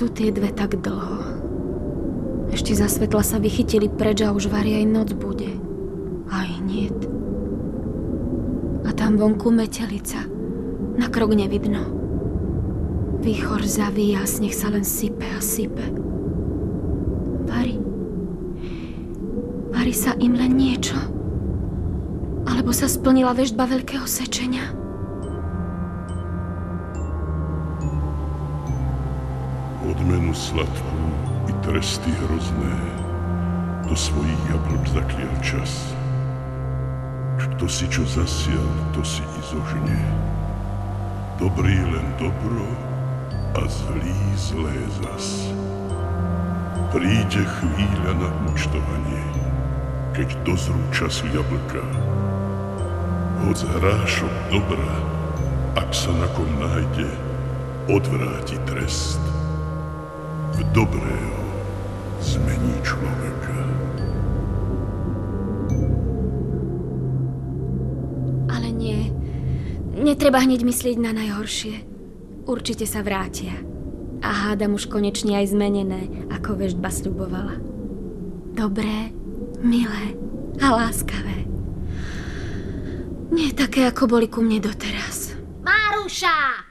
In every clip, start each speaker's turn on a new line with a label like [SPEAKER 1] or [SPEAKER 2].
[SPEAKER 1] Sú tie dve tak dlho? Ešte za svetla sa vychytili preč a už varí aj noc bude. Aj niet. A tam vonku metelica. Na krok nevidno. Výchor zavíja, sneh sa len sype a sype. Varí. Varí sa im len niečo. Alebo sa splnila vežba veľkého sečenia.
[SPEAKER 2] Odmenu sladkú i tresty hrozné do svojich jablk zaklial čas. Kto si čo zasial, to si i zožne. Dobrý len dobro a zlý zlé zas. Príde chvíľa na účtovanie, keď dozrú času jablka. Hoď hrášok dobra, ak sa na kom nájde, odvráti trest. V dobrého zmení človeka.
[SPEAKER 1] Ale nie. Netreba hneď myslieť na najhoršie. Určite sa vrátia. A hádam už konečne aj zmenené, ako vežba sľubovala. Dobré, milé a láskavé. Nie také, ako boli ku mne doteraz.
[SPEAKER 3] Maruša!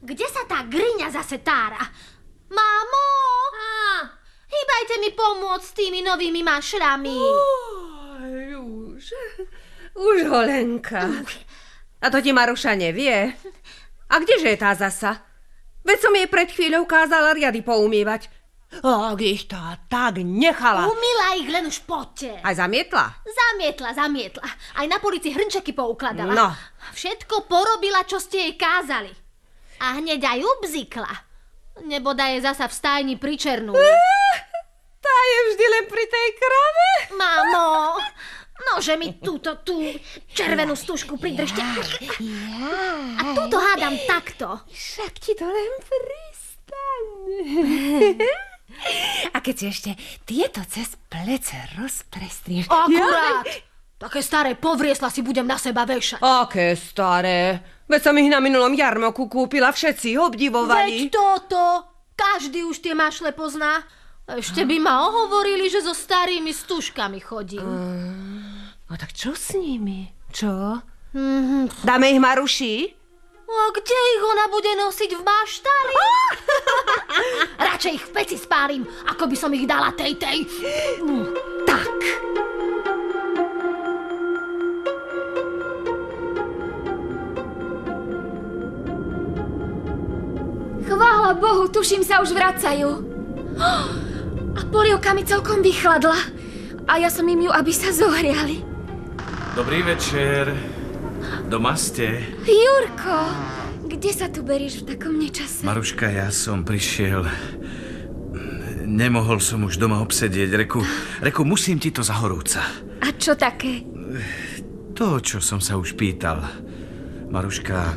[SPEAKER 3] Kde sa tá griňa zase tára? Hýbajte mi pomôcť s tými novými mašrami.
[SPEAKER 4] Oj, už, už Holenka. A to ti Maruša nevie? A kdeže je tá zasa? Veď som jej pred chvíľou kázala riady poumývať. Ak ich tá tak nechala.
[SPEAKER 3] Umila ich len už poďte.
[SPEAKER 4] Aj zamietla?
[SPEAKER 3] Zamietla, zamietla. Aj na polici hrnčeky poukladala.
[SPEAKER 4] No.
[SPEAKER 3] Všetko porobila, čo ste jej kázali. A hneď aj ubzikla. Neboda je zasa v stajni pričernú.
[SPEAKER 4] Je vždy len pri tej krave.
[SPEAKER 3] Mamo, nože mi túto tú červenú stužku pridržte. A túto hádam takto.
[SPEAKER 4] Však ti to len pristane. A keď si ešte tieto cez plece rozprestrieš.
[SPEAKER 3] Akurát. Také staré povriesla si budem na seba vešať.
[SPEAKER 4] Aké staré. Veď som ich na minulom jarmoku kúpila, všetci obdivovali.
[SPEAKER 3] Veď toto. Každý už tie mašle pozná. Ešte by ma ohovorili, že so starými stužkami chodím.
[SPEAKER 4] No tak čo s nimi? Čo? Dáme ich Maruši?
[SPEAKER 3] A kde ich ona bude nosiť v maštali? Radšej ich v peci spálim, ako by som ich dala tej tej. Tak.
[SPEAKER 1] Chvála Bohu, tuším sa už vracajú. A polievka mi celkom vychladla. A ja som im ju, aby sa zohriali.
[SPEAKER 5] Dobrý večer. Doma ste?
[SPEAKER 1] Jurko, kde sa tu berieš v takom nečase?
[SPEAKER 5] Maruška, ja som prišiel... Nemohol som už doma obsedieť. Reku, reku, musím ti to zahorúca.
[SPEAKER 1] A čo také?
[SPEAKER 5] To, čo som sa už pýtal. Maruška,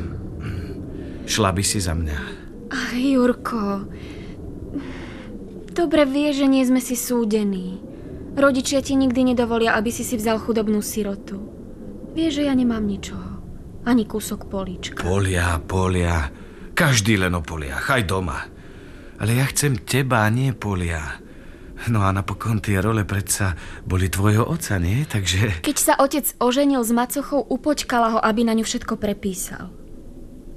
[SPEAKER 5] šla by si za mňa.
[SPEAKER 1] Ach, Jurko. Dobre vieš, že nie sme si súdení. Rodičia ti nikdy nedovolia, aby si si vzal chudobnú sirotu. Vieš, že ja nemám ničoho. Ani kúsok políčka.
[SPEAKER 5] Polia, polia. Každý len o poliach, aj doma. Ale ja chcem teba, nie polia. No a napokon tie role predsa boli tvojho oca, nie? Takže...
[SPEAKER 1] Keď sa otec oženil s macochou, upočkala ho, aby na ňu všetko prepísal.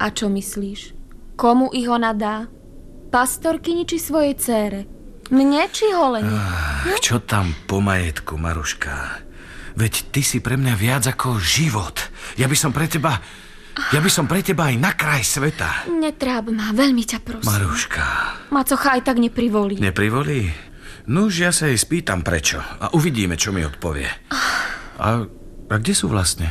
[SPEAKER 1] A čo myslíš? Komu ich ona dá? Pastorkyni či svojej cére? Mne či holene?
[SPEAKER 5] Ach, čo tam po majetku, Maruška? Veď ty si pre mňa viac ako život. Ja by som pre teba... Ja by som pre teba aj na kraj sveta.
[SPEAKER 1] Netráb ma, veľmi ťa prosím.
[SPEAKER 5] Maruška.
[SPEAKER 1] Macocha aj tak neprivolí.
[SPEAKER 5] Neprivolí? Nuž, ja sa jej spýtam prečo. A uvidíme, čo mi odpovie. A, a kde sú vlastne?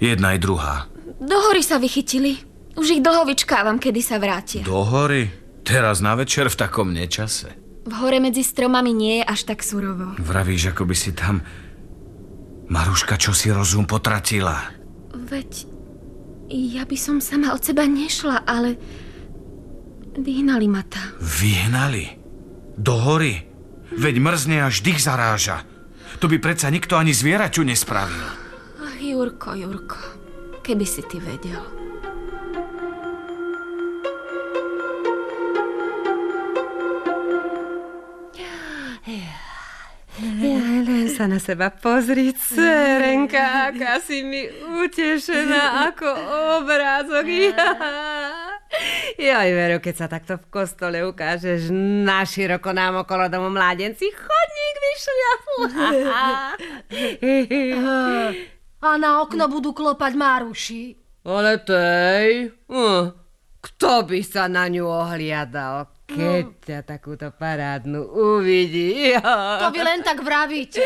[SPEAKER 5] Jedna aj druhá.
[SPEAKER 1] Do hory sa vychytili. Už ich dlho vyčkávam, kedy sa vrátia.
[SPEAKER 5] Do hory? Teraz na večer v takom nečase.
[SPEAKER 1] V hore medzi stromami nie je až tak surovo.
[SPEAKER 5] Vravíš, ako by si tam... Maruška, čo si rozum potratila?
[SPEAKER 1] Veď ja by som sama od seba nešla, ale vyhnali ma tam.
[SPEAKER 5] Vyhnali? Do hory? Veď mrzne až dých zaráža. To by predsa nikto ani zvieraťu nespravil.
[SPEAKER 1] Ach, Jurko, Jurko, keby si ty vedel.
[SPEAKER 4] Sa na seba pozri, cerenka, aká si mi utešená ako obrázok. Ja. Joj, Veru, keď sa takto v kostole ukážeš na široko nám okolo domu mládenci, chodník vyšliapú.
[SPEAKER 3] A na okno budú klopať Maruši.
[SPEAKER 4] Ale tej, hm, kto by sa na ňu ohliadal, keď ťa takúto parádnu uvidí?
[SPEAKER 3] To vy len tak vravíte.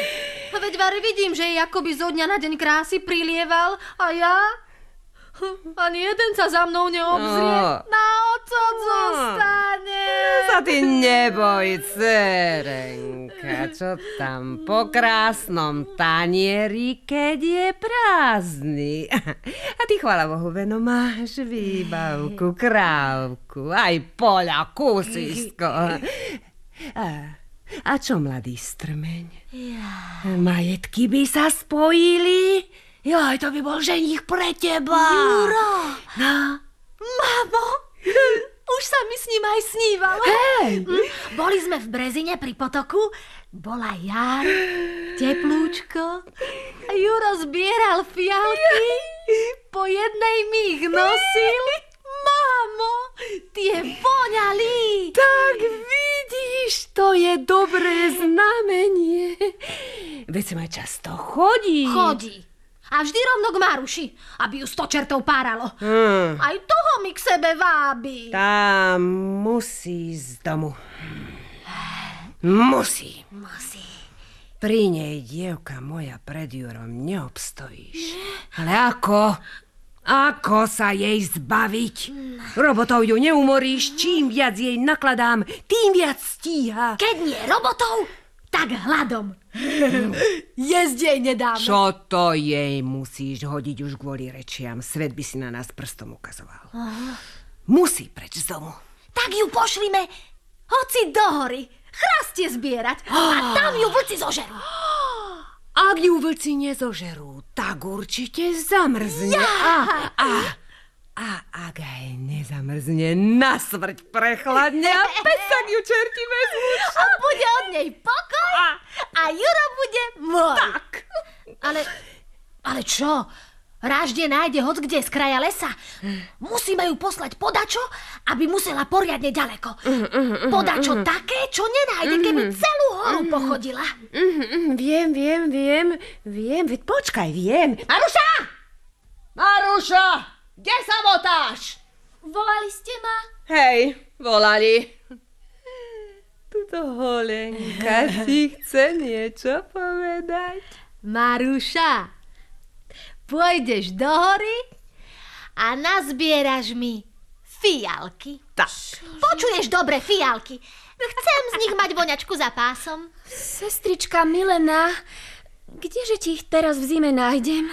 [SPEAKER 3] Veď var vidím, že jej akoby zo dňa na deň krásy prilieval a ja... Ani jeden sa za mnou neobzrie.
[SPEAKER 4] No.
[SPEAKER 3] Na oco zostane.
[SPEAKER 4] Sa ty neboj, cerenka, čo tam po krásnom tanieri, keď je prázdny. A ty, chvála Bohu, veno, máš výbavku, krávku, aj poľa, kúsisko. A, a čo, mladý strmeň? Ja. Majetky by sa spojili? Joj, to by bol ženich pre teba.
[SPEAKER 3] Juro!
[SPEAKER 4] No.
[SPEAKER 3] Mamo! Už sa mi s ním aj snívalo.
[SPEAKER 4] Hej!
[SPEAKER 3] Mm, Boli sme v Brezine pri potoku, bola jar, teplúčko a Juro zbieral fialky, po jednej mi ich nosil. Mamo, tie voňali.
[SPEAKER 4] Tak vidíš, to je dobré znamenie. Veď sa ma často chodí.
[SPEAKER 3] Chodí. A vždy rovno k Maruši, aby ju sto čertov páralo.
[SPEAKER 4] Hmm.
[SPEAKER 3] Aj toho mi k sebe vábi.
[SPEAKER 4] Tá musí z domu. Musí.
[SPEAKER 3] Musí.
[SPEAKER 4] Pri nej, dievka moja, pred Jurom neobstojíš. Ale ako? Ako sa jej zbaviť? Robotov ju neumoríš, čím viac jej nakladám, tým viac stíha.
[SPEAKER 3] Keď nie robotov, tak hladom. Jesť jej nedáme.
[SPEAKER 4] Čo to jej musíš hodiť už kvôli rečiam? Svet by si na nás prstom ukazoval. Musí preč z domu.
[SPEAKER 3] Tak ju pošlime hoci do hory. Chrastie zbierať. A tam ju vlci zožerú.
[SPEAKER 4] Ak ju vlci nezožerú, tak určite zamrzne. A, a, a ak aj nezamrzne, na smrť prechladne a pesak ju čerti vezmú.
[SPEAKER 3] A bude od nej pokoj a Juro bude môj. Tak. Ale, ale čo? Rážde nájde hoc kde z kraja lesa. Musíme ju poslať podačo, aby musela poriadne ďaleko. Podačo také, čo nenájde, keby celú horu pochodila.
[SPEAKER 4] Viem, viem, viem, viem, veď počkaj, viem. Maruša! Maruša! Kde sa motáš?
[SPEAKER 3] Volali ste ma?
[SPEAKER 4] Hej, volali. Tuto holenka ti chce niečo povedať.
[SPEAKER 3] Maruša, pôjdeš do hory a nazbieraš mi fialky.
[SPEAKER 4] Tak.
[SPEAKER 3] Počuješ dobre fialky. Chcem z nich mať voňačku za pásom.
[SPEAKER 1] Sestrička Milena, kdeže ti ich teraz v zime nájdem?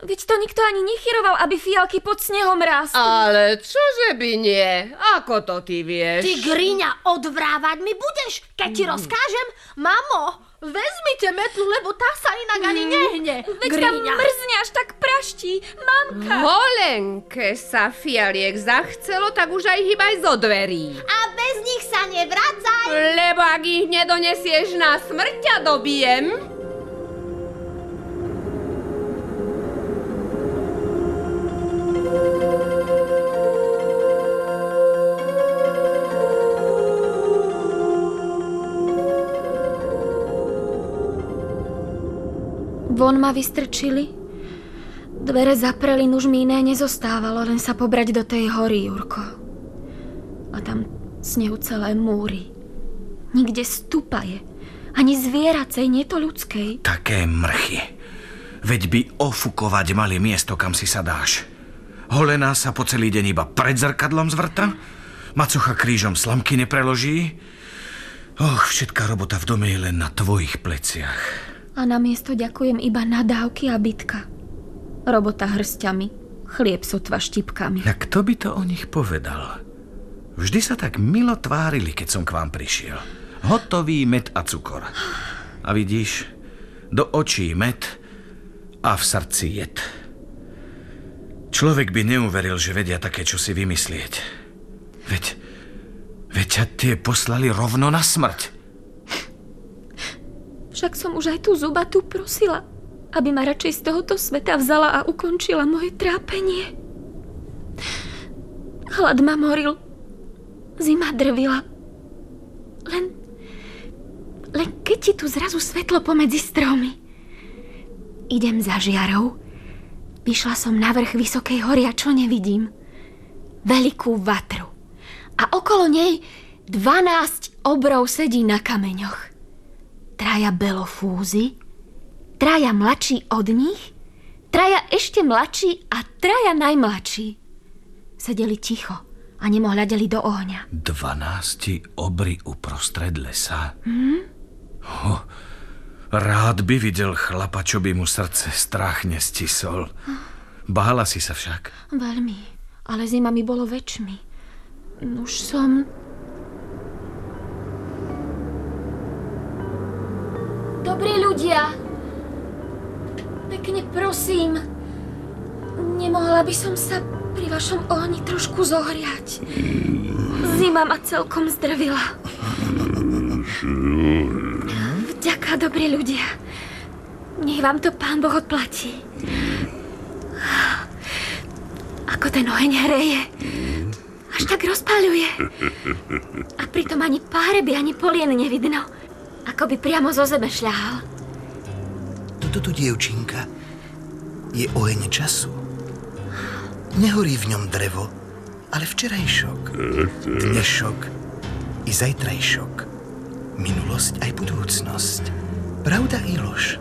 [SPEAKER 1] Veď to nikto ani nechyroval, aby fialky pod snehom rástli.
[SPEAKER 4] Ale čože by nie? Ako to ty vieš?
[SPEAKER 3] Ty griňa odvrávať mi budeš, keď ti rozkážem? Mamo, vezmite metlu, lebo tá sa inak ani nehne.
[SPEAKER 1] Veď tam mrzne až tak praští. Mamka!
[SPEAKER 4] Holenke sa fialiek zachcelo, tak už aj hýbaj zo dverí.
[SPEAKER 3] A bez nich sa nevracaj.
[SPEAKER 4] Lebo ak ich nedonesieš na smrť, ťa dobijem.
[SPEAKER 1] Von ma vystrčili. Dvere zapreli, už mi iné nezostávalo, len sa pobrať do tej hory, Jurko. A tam snehu celé múry. Nikde stupaje. Ani zvieracej, nie to ľudskej.
[SPEAKER 5] Také mrchy. Veď by ofukovať mali miesto, kam si sa dáš. Holená sa po celý deň iba pred zrkadlom zvrta? Macocha krížom slamky nepreloží? Och, všetká robota v dome je len na tvojich pleciach.
[SPEAKER 1] A na miesto ďakujem iba nadávky a bitka. Robota hrstiami, chlieb sotva štipkami.
[SPEAKER 5] A kto by to o nich povedal? Vždy sa tak milo tvárili, keď som k vám prišiel. Hotový med a cukor. A vidíš, do očí med a v srdci jed. Človek by neuveril, že vedia také, čo si vymyslieť. Veď, veď ťa tie poslali rovno na smrť.
[SPEAKER 1] Však som už aj tú zubatu prosila, aby ma radšej z tohoto sveta vzala a ukončila moje trápenie. Hlad ma moril, zima drvila. Len, len keď ti tu zrazu svetlo pomedzi stromy. Idem za žiarou. Vyšla som na vrch vysokej hory a čo nevidím? Veľkú vatru. A okolo nej 12 obrov sedí na kameňoch. Traja belofúzy, traja mladší od nich, traja ešte mladší a traja najmladší. Sedeli ticho a nemohľadeli do ohňa.
[SPEAKER 5] Dvanácti obry uprostred lesa? Hmm? Ho, rád by videl chlapa, čo by mu srdce strach nestisol. Bála si sa však?
[SPEAKER 1] Veľmi, ale zima mi bolo väčšmi. Už som prosím, nemohla by som sa pri vašom ohni trošku zohriať. Zima ma celkom zdrvila. Vďaka, dobrí ľudia. Nech vám to pán Boh odplatí. Ako ten oheň hreje. Až tak rozpaľuje. A pritom ani páreby, ani polien nevidno. Ako by priamo zo zeme šľahal.
[SPEAKER 6] Toto tu, dievčinka, je oheň času. Nehorí v ňom drevo, ale včerajšok, dnešok i zajtrajšok. Minulosť aj budúcnosť. Pravda i lož.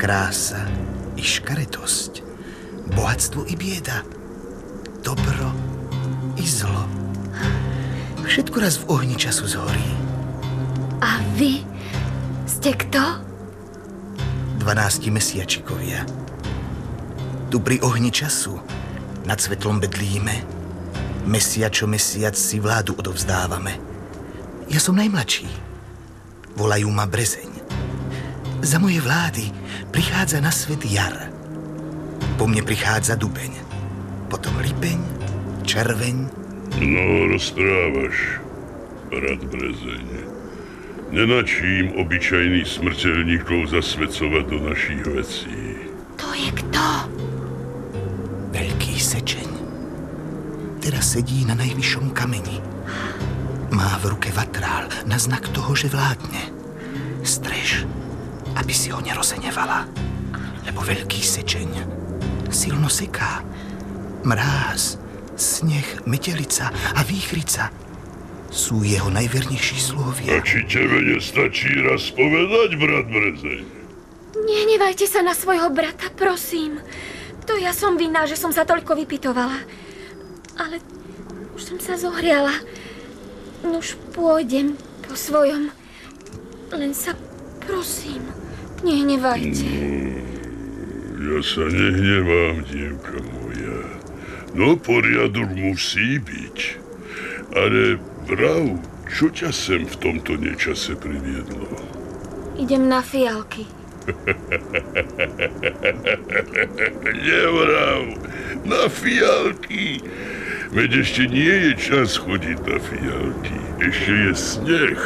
[SPEAKER 6] Krása i škaretosť. Bohatstvo i bieda. Dobro i zlo. Všetko raz v ohni času zhorí.
[SPEAKER 1] A vy ste kto?
[SPEAKER 6] Dvanácti mesiačikovia. Tu pri ohni času nad svetlom bedlíme. Mesia čo mesiac si vládu odovzdávame. Ja som najmladší. Volajú ma Brezeň. Za moje vlády prichádza na svet jar. Po mne prichádza dubeň. Potom lipeň, červeň.
[SPEAKER 2] No, rozprávaš, brat Brezeň. Nenačím obyčajných smrteľníkov zasvedcovať do našich vecí.
[SPEAKER 6] Sedí na najvyššom kameni. Má v ruke vatrál na znak toho, že vládne. Strež, aby si ho nerozenevala. Lebo veľký sečeň silno seká. Mráz, sneh, metelica a výchrica sú jeho najvernejší
[SPEAKER 2] A
[SPEAKER 6] sluhovia.
[SPEAKER 2] či tebe nestačí raz povedať, brat Brezeň?
[SPEAKER 1] Nehnevajte sa na svojho brata, prosím. To ja som vinná, že som sa toľko vypitovala. Ale už som sa zohriala. Už pôjdem po svojom. Len sa prosím, nehnevajte.
[SPEAKER 2] Ja sa nehnevám, dievka moja. No poriadok musí byť. Ale vrav, čo ťa sem v tomto nečase priviedlo?
[SPEAKER 1] Idem na fialky.
[SPEAKER 2] Nevrav, na fialky. Veď ešte nie je čas chodiť na fialky. Ešte je sneh.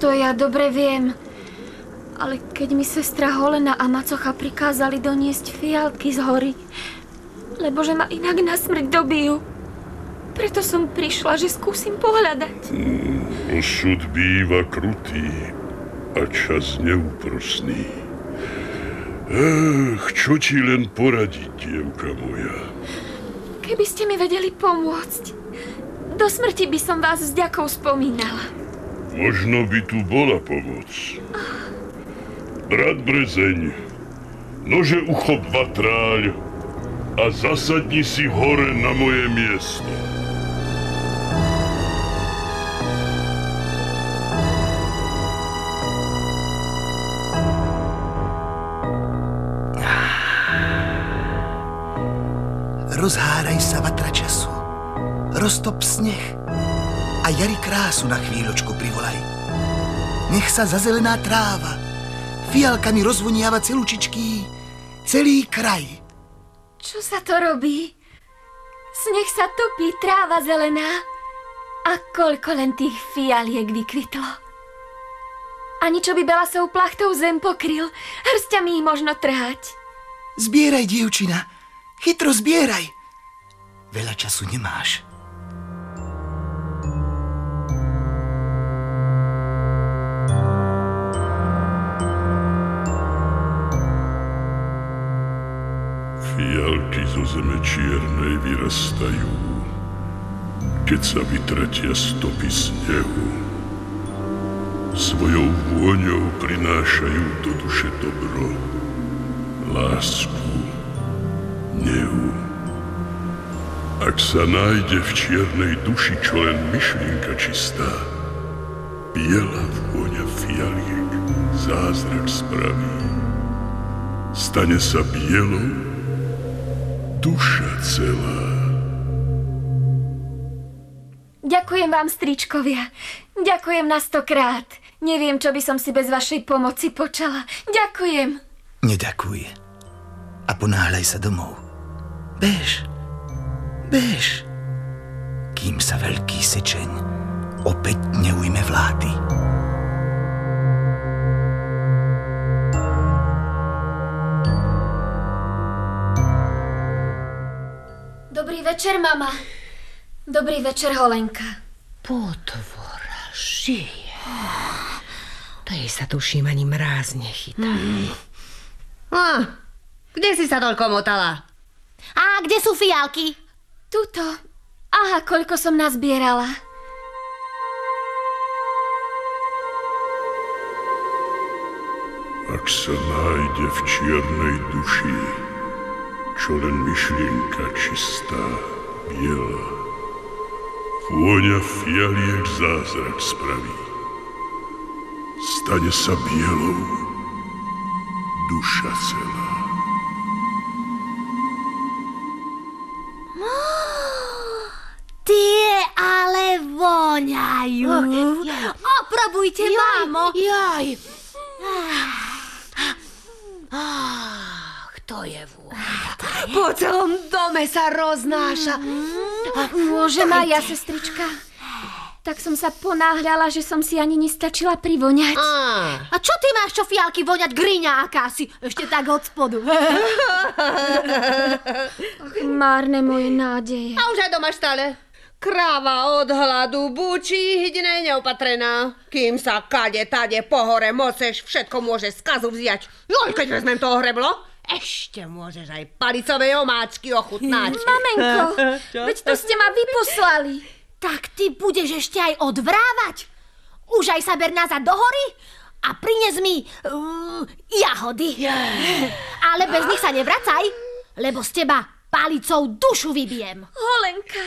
[SPEAKER 1] To ja dobre viem. Ale keď mi sestra Holena a Macocha prikázali doniesť fialky z hory, lebo že ma inak na smrť dobijú. Preto som prišla, že skúsim pohľadať.
[SPEAKER 2] Osud býva krutý a čas neúprosný. Ech, čo ti len poradiť, dievka moja?
[SPEAKER 1] Keby ste mi vedeli pomôcť, do smrti by som vás s ďakou spomínala.
[SPEAKER 2] Možno by tu bola pomoc. Brat Brezeň, nože uchop vatráľ a zasadni si hore na moje miesto.
[SPEAKER 6] Roztop sneh. A jari krásu na chvíľočku privolaj. Nech sa zazelená tráva fialkami rozvoniava celúčičký celý kraj.
[SPEAKER 1] Čo sa to robí? Sneh sa topí, tráva zelená. A koľko len tých fialiek vykvitlo. Ani čo by Belasou plachtou zem pokryl. Hrstiami ich možno trhať.
[SPEAKER 6] Zbieraj, dievčina. Chytro zbieraj. Veľa času nemáš.
[SPEAKER 2] Fialky zo zeme čiernej vyrastajú, keď sa vytratia stopy snehu. Svojou vôňou prinášajú do duše dobro, lásku, nehu. Ak sa nájde v čiernej duši čo len myšlienka čistá, biela vôňa fialiek zázrak spraví. Stane sa bielou duša celá.
[SPEAKER 1] Ďakujem vám, stričkovia. Ďakujem na stokrát. Neviem, čo by som si bez vašej pomoci počala. Ďakujem.
[SPEAKER 6] Neďakuj. A ponáhľaj sa domov. Bež. Bež. Kým sa veľký sečeň opäť neujme vlády.
[SPEAKER 1] Dobrý večer, mama. Dobrý večer, Holenka.
[SPEAKER 4] Potvora žije. To jej sa tuším ani mráz nechytá. Mm. A, kde si sa toľko motala?
[SPEAKER 3] A kde sú fialky?
[SPEAKER 1] Tuto. Aha, koľko som nazbierala.
[SPEAKER 2] Ak sa nájde v čiernej duši, čo len myšlienka čistá, biela, vôňa fialiek zázrak spraví. Stane sa bielou duša celá.
[SPEAKER 3] Tie ale voňajú. Oprobujte, mámo.
[SPEAKER 4] Jaj. Ach, to je vôňa. Po celom dome sa roznáša.
[SPEAKER 1] Môžem aj ja, sestrička? Tak som sa ponáhľala, že som si ani nestačila privoňať.
[SPEAKER 4] Á,
[SPEAKER 3] A čo ty máš čo fialky voňať griňa akási? Ešte tak od spodu.
[SPEAKER 1] Ach, márne moje nádeje.
[SPEAKER 4] A už aj doma stále. Kráva od hladu bučí, hydine neopatrená. Kým sa kade tade po hore moceš, všetko môže skazu vziať. Joj, keď vezmem toho hreblo, ešte môžeš aj palicové omáčky ochutnať.
[SPEAKER 1] Mamenko, veď to ste ma vyposlali.
[SPEAKER 3] tak ty budeš ešte aj odvrávať? Už aj sa ber nazad do hory a prines mi uh, jahody. Ale bez nich sa nevracaj, lebo z teba palicou dušu vybijem.
[SPEAKER 1] Holenka,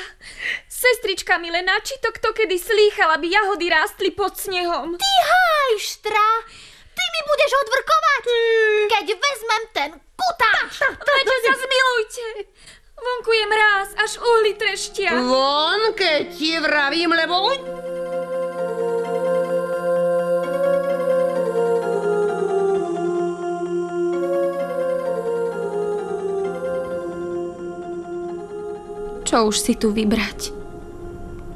[SPEAKER 1] sestrička Milena, či to kto kedy slýchal, aby jahody rástli pod snehom?
[SPEAKER 3] Ty hajštra, ty mi budeš odvrkovať, keď vezmem ten kutáč.
[SPEAKER 1] Veďte sa zmilujte. Vonku je mráz, až uhly treštia.
[SPEAKER 4] Von, keď ti vravím, lebo...
[SPEAKER 1] Čo už si tu vybrať?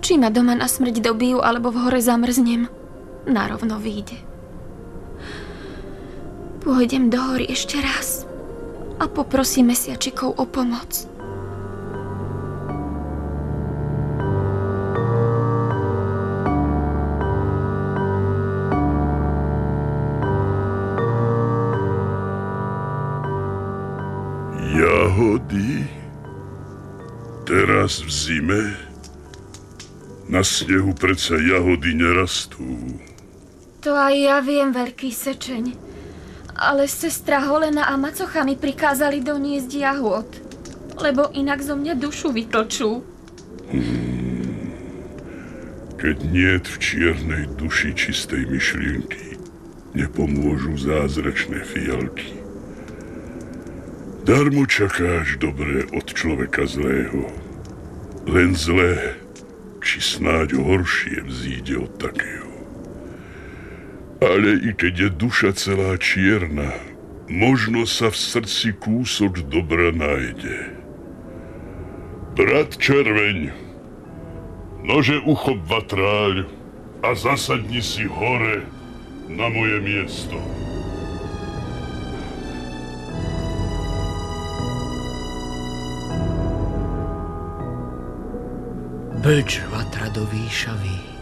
[SPEAKER 1] Či ma doma na smrť dobijú, alebo v hore zamrznem? Narovno vyjde. Pôjdem do hory ešte raz a poprosím mesiačikov o pomoc.
[SPEAKER 2] Jahody? Teraz v zime? Na snehu predsa jahody nerastú.
[SPEAKER 1] To aj ja viem, veľký sečeň. Ale sestra Holena a Macocha mi prikázali doniesť jahôd, lebo inak zo mňa dušu vytlčú.
[SPEAKER 2] Keď niet v čiernej duši čistej myšlienky, nepomôžu zázračné fialky. Darmo čakáš dobré od človeka zlého. Len zlé, či snáď horšie vzíde od takého. Ale i keď je duša celá čierna, možno sa v srdci kúsok dobra nájde. Brat červeň, nože uchop vatráľ a zasadni si hore na moje miesto.
[SPEAKER 7] Vatra do výšavy,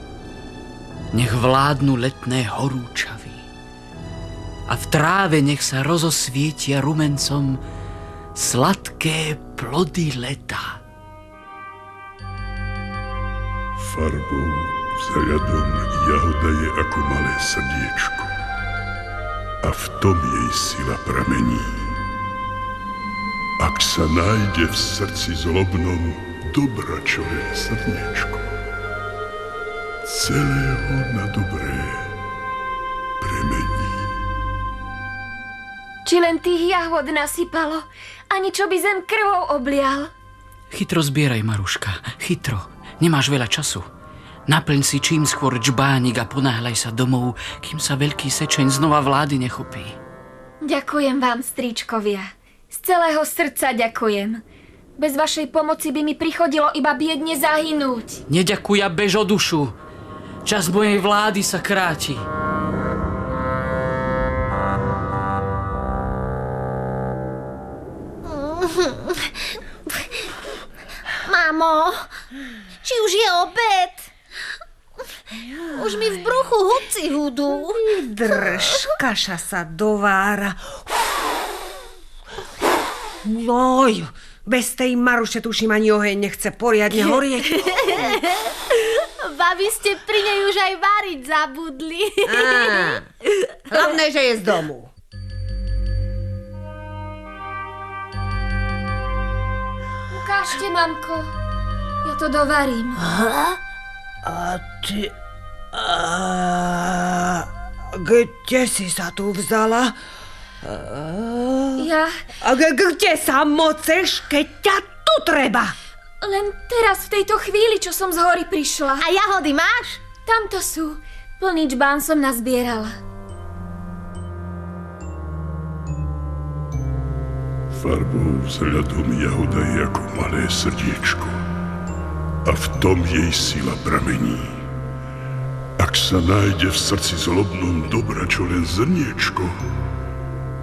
[SPEAKER 7] nech vládnu letné horúčavy a v tráve nech sa rozosvietia rumencom sladké plody leta.
[SPEAKER 2] Farbou vzhľadom jahoda je ako malé srdiečko a v tom jej sila pramení. Ak sa nájde v srdci zlobnom dobra čo len srdiečko, celého na dobré premení.
[SPEAKER 1] Či len tých jahod nasypalo, ani čo by zem krvou oblial.
[SPEAKER 7] Chytro zbieraj, Maruška, chytro. Nemáš veľa času. Naplň si čím skôr čbánik a ponáhľaj sa domov, kým sa veľký sečeň znova vlády nechopí.
[SPEAKER 1] Ďakujem vám, stričkovia. Z celého srdca ďakujem. Bez vašej pomoci by mi prichodilo iba biedne zahynúť.
[SPEAKER 7] Neďakuj a bež o dušu. Čas mojej vlády sa kráti.
[SPEAKER 3] Mamo, či už je obed? Už mi v bruchu hudci hudú.
[SPEAKER 4] Drž, kaša sa dovára. Joj, bez tej Maruše tuším ani oheň nechce poriadne horieť.
[SPEAKER 3] Babi ste pri nej už aj variť zabudli.
[SPEAKER 4] Á, hlavné, že je z domu.
[SPEAKER 1] Ukážte, mamko. Ja to dovarím.
[SPEAKER 4] A ty... A... Kde si sa tu vzala?
[SPEAKER 1] Ja
[SPEAKER 4] A kde sa moceš, keď ťa tu treba?
[SPEAKER 1] Len teraz v tejto chvíli, čo som z hory prišla.
[SPEAKER 3] A jahody máš?
[SPEAKER 1] Tamto sú. Plný čbán som nazbierala.
[SPEAKER 2] Farbou vzhľadom jahoda je ako malé srdiečko a v tom jej sila pramení. Ak sa nájde v srdci zlobnom dobra čo len zrniečko,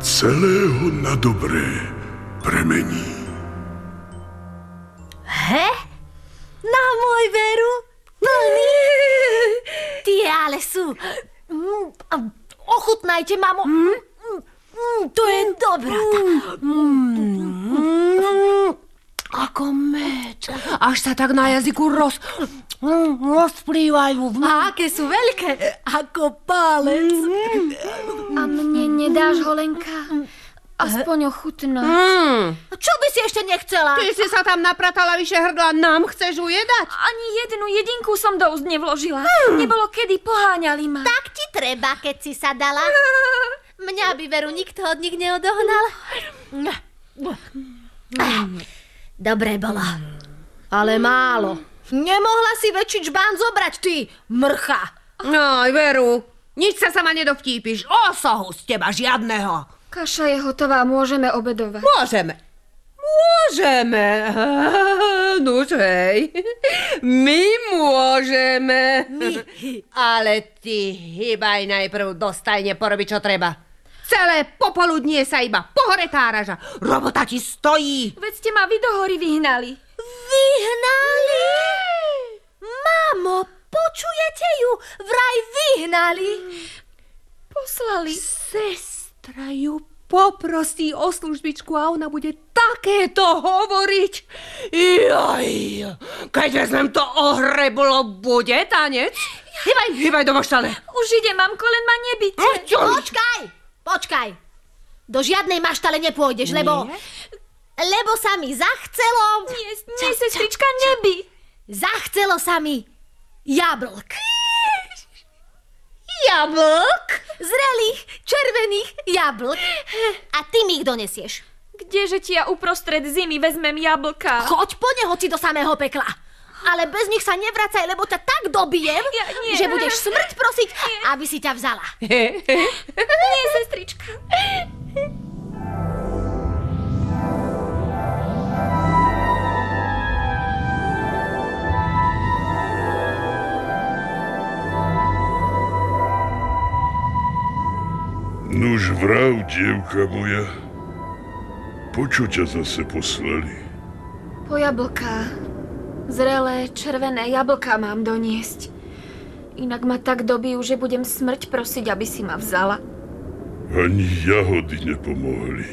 [SPEAKER 2] celého na dobré premení.
[SPEAKER 3] He? Na môj veru? Plný? Tie ale sú. Mm, a Ochutnajte, mamo. Mm, mm, to je dobrá.
[SPEAKER 4] Mm, ako med. Až sa tak na jazyku roz... mm, rozplývajú.
[SPEAKER 3] A aké sú veľké? Ako palec.
[SPEAKER 1] A mne nedáš, Holenka? Aspoň ochutnať.
[SPEAKER 4] Mm.
[SPEAKER 3] Čo by si ešte nechcela?
[SPEAKER 4] Ty si sa tam napratala vyše hrdla, nám chceš ujedať?
[SPEAKER 1] Ani jednu jedinku som do úst nevložila. Nebolo kedy, poháňali ma.
[SPEAKER 3] Tak ti treba, keď si sa dala. Mňa by veru nikto od nich neodohnal. Dobre bolo. Ale málo. Nemohla si väčší čbán zobrať, ty mrcha.
[SPEAKER 4] No, Veru, nič sa sama nedovtípiš. Osohu z teba žiadneho.
[SPEAKER 1] Kaša je hotová, môžeme obedovať.
[SPEAKER 4] Môžeme. Môžeme. No hej. My môžeme. Ale ty hýbaj najprv do stajne porobiť, čo treba. Celé popoludnie sa iba pohoretáraža. Robota ti stojí.
[SPEAKER 1] Veď ste ma vy do hory vyhnali.
[SPEAKER 3] Vyhnali? Mamo, počujete ju? Vraj vyhnali.
[SPEAKER 1] Poslali.
[SPEAKER 4] Sestra ju poprosí o službičku a ona bude takéto hovoriť. Jaj, keď vezmem to ohreblo, bude tanec? Hýbaj, hýbaj do maštale.
[SPEAKER 1] Už ide, mamko, len ma nebyte.
[SPEAKER 3] Počkaj, počkaj. Do žiadnej maštale nepôjdeš, lebo... Lebo sa mi zachcelo...
[SPEAKER 1] Nie, nie, sestrička, neby.
[SPEAKER 3] Zachcelo sa mi jablk. Jablk? Zrelých, červených jablk. A ty mi ich donesieš.
[SPEAKER 1] Kdeže ti ja uprostred zimy vezmem jablka?
[SPEAKER 3] Choď po ne hoci do samého pekla. Ale bez nich sa nevracaj, lebo ťa tak dobijem,
[SPEAKER 1] Ja nie.
[SPEAKER 3] že budeš smrť prosiť, aby si ťa vzala.
[SPEAKER 1] Nie, sestrička.
[SPEAKER 2] Už vrav, dievka moja, po čo ťa zase poslali?
[SPEAKER 1] Po jablká. Zrelé, červené jablká mám doniesť. Inak ma tak dobijú, že budem smrť prosiť, aby si ma vzala.
[SPEAKER 2] Ani jahody nepomohli.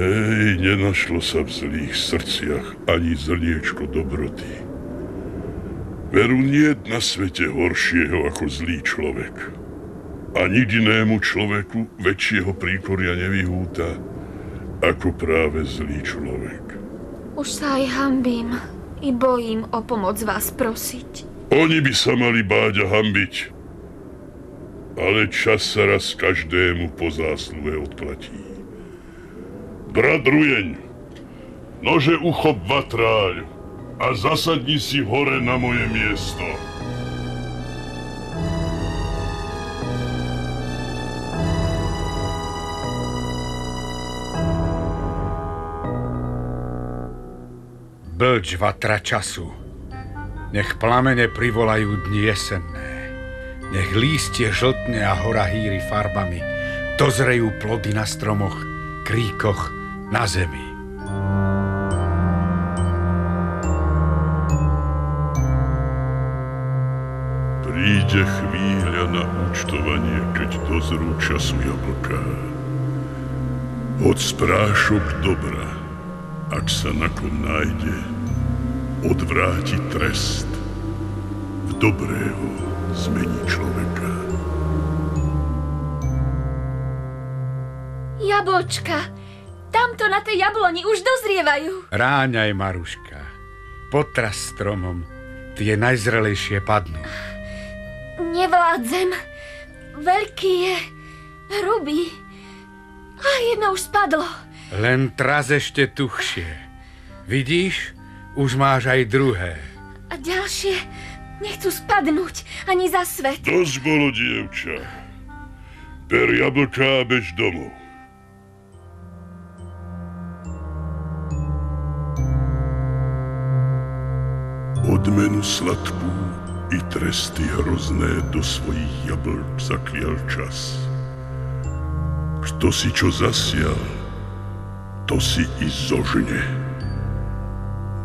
[SPEAKER 2] Ej, nenašlo sa v zlých srdciach ani zrniečko dobroty. Veru nie na svete horšieho ako zlý človek. A inému človeku väčšieho príkoria nevyhúta ako práve zlý človek.
[SPEAKER 1] Už sa aj hambím i bojím o pomoc vás prosiť.
[SPEAKER 2] Oni by sa mali báť a hambiť. Ale čas sa raz každému po zásluhe odplatí. Brat Rujeň, nože uchop vatráľ a zasadni si hore na moje miesto.
[SPEAKER 8] Blč vatra času. Nech plamene privolajú dni jesenné. Nech lístie žltne a hora hýri farbami. Dozrejú plody na stromoch, kríkoch, na zemi.
[SPEAKER 2] Príde chvíľa na účtovanie, keď dozrú času jablká. Od sprášok dobra, ak sa na kom nájde, odvráti trest. V dobrého zmení človeka.
[SPEAKER 1] Jablčka! Tamto na tej jabloni už dozrievajú.
[SPEAKER 8] Ráňaj, Maruška. Potras stromom. Tie najzrelejšie padnú.
[SPEAKER 1] Nevládzem. Veľký je. Hrubý. A jedno už spadlo.
[SPEAKER 8] Len traz ešte tuchšie. Vidíš? Už máš aj druhé.
[SPEAKER 1] A ďalšie nechcú spadnúť ani za svet.
[SPEAKER 2] Dosť bolo, dievča. Per jablká a bež domov. Odmenu sladkú i tresty hrozné do svojich jablk zaklial čas. Kto si čo zasial, to si i zožne.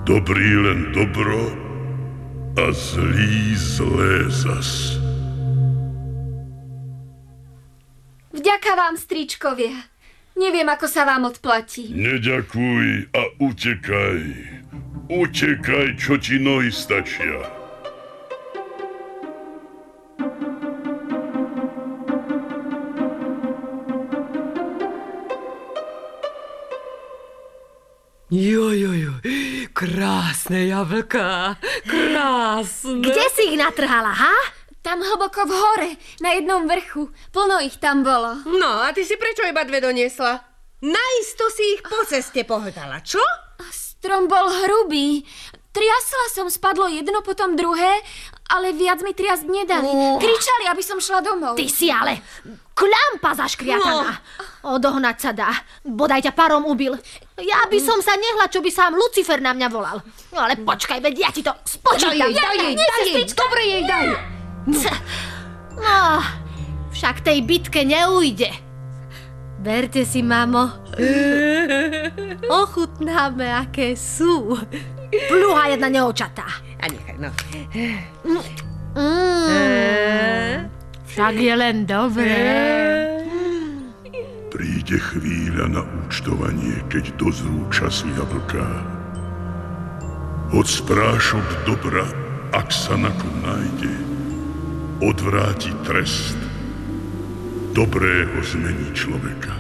[SPEAKER 2] Dobrý len dobro a zlý zlé zas.
[SPEAKER 1] Vďaka vám, stričkovia. Neviem, ako sa vám odplatí.
[SPEAKER 2] Neďakuj a utekaj. Utekaj, čo ti nohy stačia.
[SPEAKER 4] Jo, jo, jo, krásne jablka, krásne.
[SPEAKER 3] Kde si ich natrhala, ha?
[SPEAKER 1] Tam hlboko v hore, na jednom vrchu. Plno ich tam bolo.
[SPEAKER 4] No, a ty si prečo iba dve doniesla? Najisto si ich po ceste pohľadala, čo?
[SPEAKER 1] A Strom bol hrubý. Triasla som, spadlo jedno, potom druhé, ale viac mi triasť nedali.
[SPEAKER 3] Oh.
[SPEAKER 1] Kričali, aby som šla domov.
[SPEAKER 3] Ty si ale kľampa zaškriataná. Odohnať sa dá. Bodaj ťa parom ubil. Ja by som sa nehla, čo by sám Lucifer na mňa volal. No ale počkaj, veď ja ti to spočítam.
[SPEAKER 4] Daj jej, daj jej, daj jej, dobre jej daj.
[SPEAKER 3] No, však tej bitke neujde. Berte si, mamo. Ochutnáme, aké sú. Pluha jedna neočatá.
[SPEAKER 4] A nechaj, no.
[SPEAKER 3] Mm, však je len dobré.
[SPEAKER 2] Príde chvíľa na účtovanie, keď dozrú času jablká. Od sprášok dobra, ak sa na kom nájde, odvráti trest. Dobrého zmení človeka.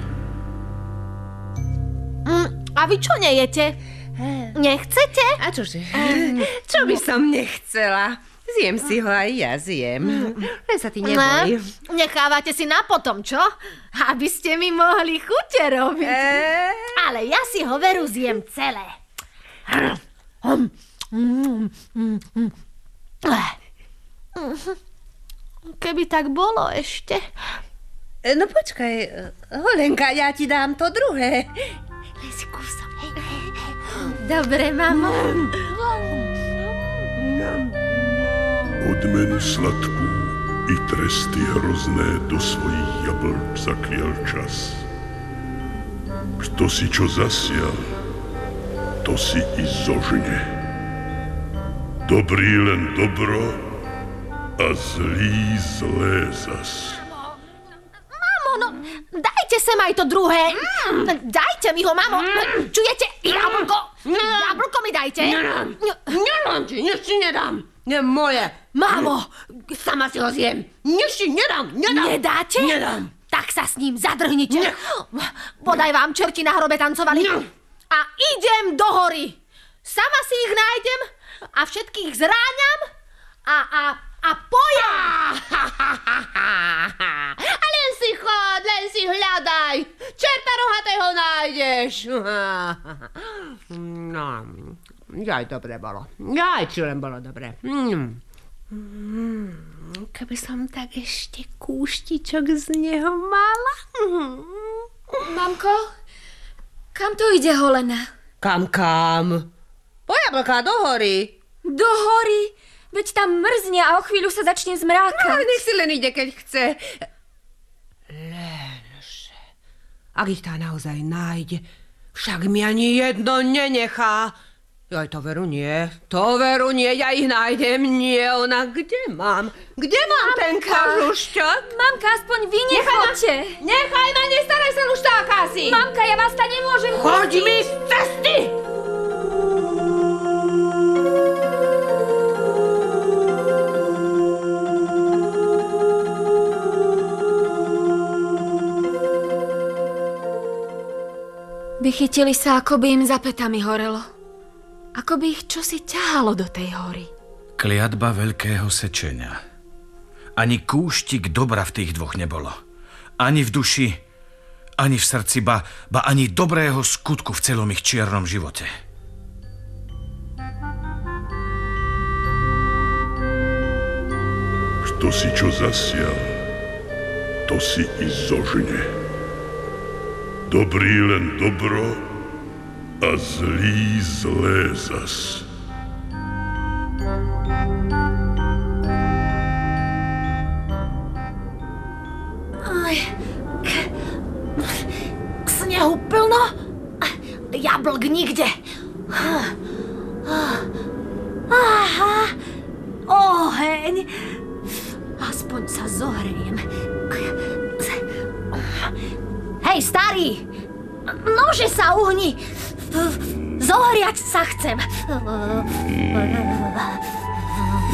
[SPEAKER 3] Mm, a vy čo nejete? Nechcete?
[SPEAKER 4] A čože? Čo by som nechcela? Zjem si ho aj ja zjem. Len sa ty neboj.
[SPEAKER 3] Ne? Nechávate si na potom, čo? Aby ste mi mohli chute robiť.
[SPEAKER 4] E,
[SPEAKER 3] Ale ja si ho veru zjem celé. Keby tak bolo ešte.
[SPEAKER 4] no počkaj, Holenka, ja ti dám to druhé.
[SPEAKER 3] Len si kúsok. Dobre, mamo.
[SPEAKER 2] Odmenu sladkú i tresty hrozné do svojich jablk zaklial čas. Kto si čo zasial, to si i zožne. Dobrý len dobro a zlý zlé zas.
[SPEAKER 3] Mamo, no, dajte sem aj to druhé. Dajte mi ho, mamo. Čujete? Jablko. Jablko mi dajte.
[SPEAKER 4] Nedám. Nedám ti, nič ti nedám. Je moje.
[SPEAKER 3] Mamo,
[SPEAKER 4] Sama si ho zjem. Nič ti nedám, nedám.
[SPEAKER 3] nedáte?
[SPEAKER 4] Nedám.
[SPEAKER 3] Tak sa s ním zadrhnite.
[SPEAKER 4] Nie.
[SPEAKER 3] Bodaj vám čerti na hrobe tancovali.
[SPEAKER 4] Nie.
[SPEAKER 3] A idem do hory. Sama si ich nájdem a všetkých zráňam a, a, a pojem.
[SPEAKER 4] A len si chod, len si hľadaj. Čerta rohatého nájdeš. No, jaj, dobre bolo. Jaj, či len bolo dobre. Mm. Mm, Keby som tak ešte kúštičok z neho mala.
[SPEAKER 1] Mamko, kam to ide holena?
[SPEAKER 4] Kam, kam? Po jablká do hory.
[SPEAKER 1] Do hory. Veď tam mrzne a o chvíľu sa začne
[SPEAKER 4] No,
[SPEAKER 1] zmrákať.
[SPEAKER 4] nech si len ide, keď chce. Lenže, ak ich tá naozaj nájde, však mi ani jedno nenechá. Joj, to veru nie, to veru nie, ja ich nájdem, nie ona. Kde mám? Kde mám ten kažušťak?
[SPEAKER 1] Mamka, aspoň vy nechoďte.
[SPEAKER 4] Nechaj ma, nestaraj sa luštáka si.
[SPEAKER 1] Mamka, ja vás tam nemôžem
[SPEAKER 4] Choď
[SPEAKER 1] pustiť.
[SPEAKER 4] mi z cesty!
[SPEAKER 1] Vychytili sa, ako by im za petami horelo. Ako by ich čosi ťahalo do tej hory.
[SPEAKER 5] Kliatba veľkého sečenia. Ani kúštik dobra v tých dvoch nebolo. Ani v duši, ani v srdci, ba, ba ani dobrého skutku v celom ich čiernom živote.
[SPEAKER 2] Kto si čo zasial, to si i zožne. Dobrý len dobro a zlý zlé zas.
[SPEAKER 3] Aj, snehu plno, jablk nikde. Aha, oheň. Aspoň sa zohriem. Hej, starý, nože sa uhni. Zohriať sa chcem.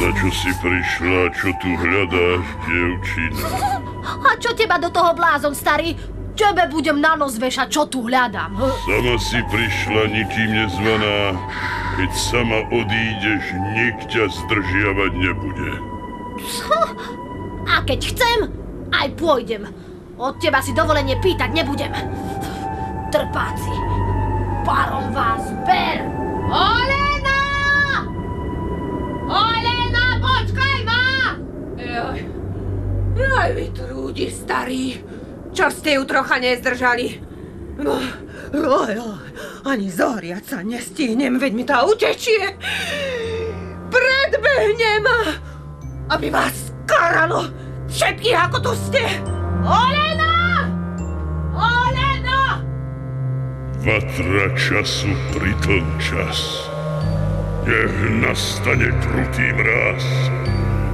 [SPEAKER 2] Na čo si prišla, čo tu hľadáš, dievčina?
[SPEAKER 3] A čo teba do toho blázon, starý? Tebe budem na nos vešať, čo tu hľadám.
[SPEAKER 2] Sama si prišla nikým nezvaná. Keď sama odídeš, nik ťa zdržiavať nebude.
[SPEAKER 3] A keď chcem, aj pôjdem. Od teba si dovolenie pýtať nebudem. Trpáci, parom vás ber!
[SPEAKER 4] Olena! Olena, počkaj ma! Joj, joj, vy tu ľudí starí. Čo ste ju trocha nezdržali? No, Oj, oj, ani zohriať sa nestíhnem, veď mi tá utečie. Predbehne ma, aby vás karalo všetkých, ako tu ste. Olena!
[SPEAKER 2] Vatra času pritom čas. Nech nastane krutý mráz.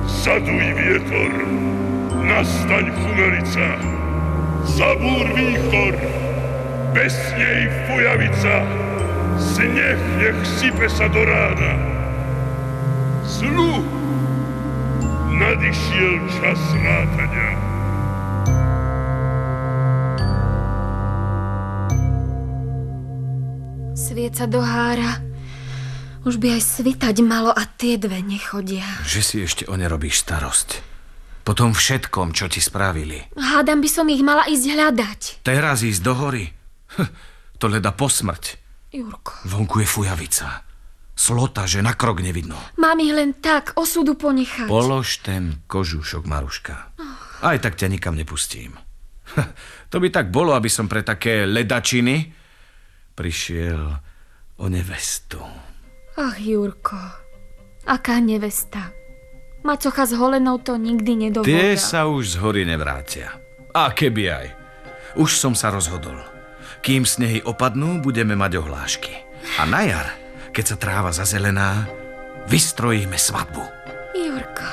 [SPEAKER 2] Zaduj vietor, nastaň chumelica. Zabúr výchor, bez nej fujavica. Sneh nech sype sa do rána. Zlu nadišiel čas rátania.
[SPEAKER 1] Svieca do hára. Už by aj svitať malo a tie dve nechodia.
[SPEAKER 5] Že si ešte o ne robíš starosť. Po tom všetkom, čo ti spravili.
[SPEAKER 1] Hádam by som ich mala ísť hľadať.
[SPEAKER 5] Teraz ísť do hory? Hm, to leda posmrť.
[SPEAKER 1] Jurko,
[SPEAKER 5] Vonku je fujavica. Slota, že na krok nevidno.
[SPEAKER 1] mám ich len tak osudu ponechať.
[SPEAKER 5] Polož ten kožušok, Maruška. Aj tak ťa nikam nepustím. Hm, To by tak bolo, aby som pre také ledačiny prišiel o nevestu.
[SPEAKER 1] Ach, Jurko, aká nevesta. Macocha s holenou to nikdy nedovolia.
[SPEAKER 5] Tie sa už z hory nevrácia. A keby aj. Už som sa rozhodol. Kým snehy opadnú, budeme mať ohlášky. A na jar, keď sa tráva zazelená, vystrojíme svadbu.
[SPEAKER 1] Jurka,